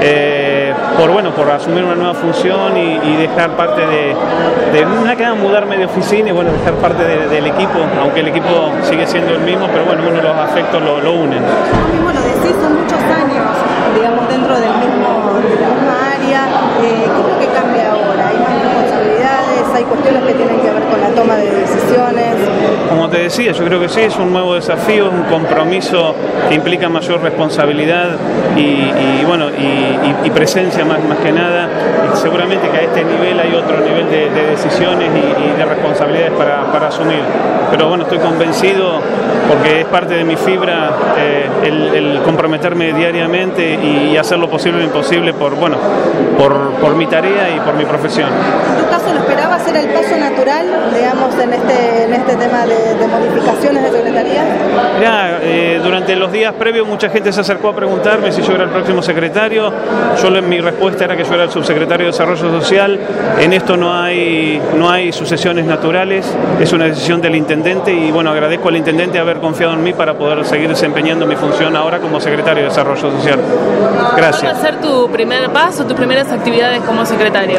eh, por bueno por asumir una nueva función y, dejar parte de, de una que mudarme de oficina y bueno dejar parte del equipo, aunque el equipo sigue siendo el mismo, pero bueno, uno los afectos lo unen. mismo lo decís, son muchos años, digamos, dentro del mismo, de la misma área. Eh, ¿Qué es lo que cambia ahora? ¿Hay más responsabilidades? ¿Hay cuestiones que tienen que ver con la toma de decisiones? Como te decía, yo creo que sí, es un nuevo desafío, un compromiso que implica mayor responsabilidad y, bueno, y, presencia más, más que nada. Seguramente que a este nivel hay otro nivel de, decisiones y, de responsabilidades para, para asumir. Pero bueno, estoy convencido porque es parte de mi fibra eh, el, comprometerme diariamente y, hacer lo posible lo imposible por, bueno, por, por mi tarea y por mi profesión. ¿En caso lo esperabas? ¿Era el paso natural, digamos, en este, en este tema de, modificaciones de secretaría? Ya, eh, durante los días previos mucha gente se acercó a preguntarme si yo era el próximo secretario. Yo mi respuesta era que yo era el subsecretario de Desarrollo Social. En esto no hay, no hay sucesiones naturales, es una decisión del intendente y bueno, agradezco al intendente haber confiado en mí para poder seguir desempeñando mi función ahora como secretario de Desarrollo Social. Gracias. ¿Cuál va a ser tu primer paso, tus primeras actividades como secretario?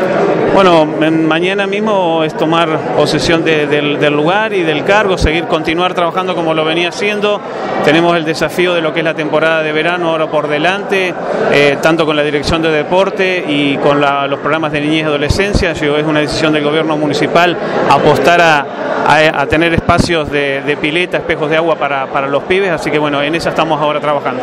Bueno, mañana mismo es tomar posesión del, lugar y del cargo, seguir, continuar trabajando como lo venía haciendo. Tenemos el desafío de lo que es la temporada de verano ahora por delante, eh, tanto con la dirección de deporte y con los programas de niñez y adolescencia. es una decisión del gobierno municipal apostar a, tener espacios de, pileta, espejos de agua para, para los pibes, así que bueno, en esa estamos ahora trabajando.